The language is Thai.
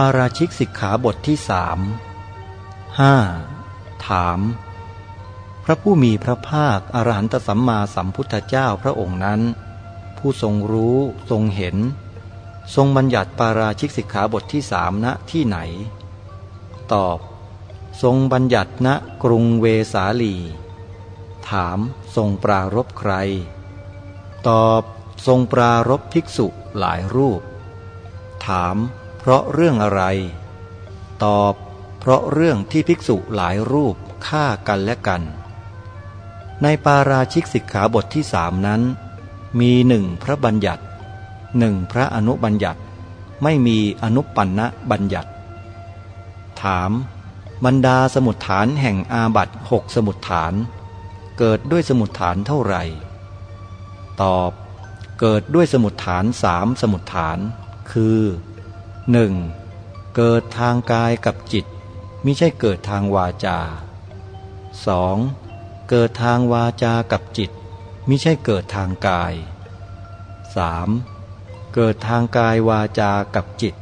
ปาราชิกสิกขาบทที่สามห้าถาม พระผู้มีพระภาคอรหันตสัมมาสัมพุทธเจ้าพระองค์นั้น ผู้ทรงรู้ทรงเห็น ทรงบัญญัติปาราชิกสิกขาบทที่สามณที่ไหน ตอบ ทรงบัญญัติณกรุงเวสาลี ถามทรงปรารบใคร ตอบทรงปรารบภิกษุหลายรูป ถาม เพราะเรื่องอะไร ตอบ เพราะเรื่องที่ภิกษุหลายรูปฆ่ากันและกัน ในปาราชิกสิกขาบทที่สามนั้น มีหนึ่งพระบัญญัติหนึ่งพระอนุบัญญัติ ไม่มีอนุปันนะบัญญัติ ถาม บรรดาสมุดฐานแห่งอาบัตหกสมุดฐาน เกิดด้วยสมุดฐานเท่าไหร่ ตอบ เกิดด้วยสมุดฐานสามสมุดฐาน คือ หนึ่งเกิดทางกายกับจิตมิใช่เกิดทางวาจา 2. เกิดทางวาจากับจิตมิใช่เกิดทางกาย 3. เกิดทางกายวาจากับจิต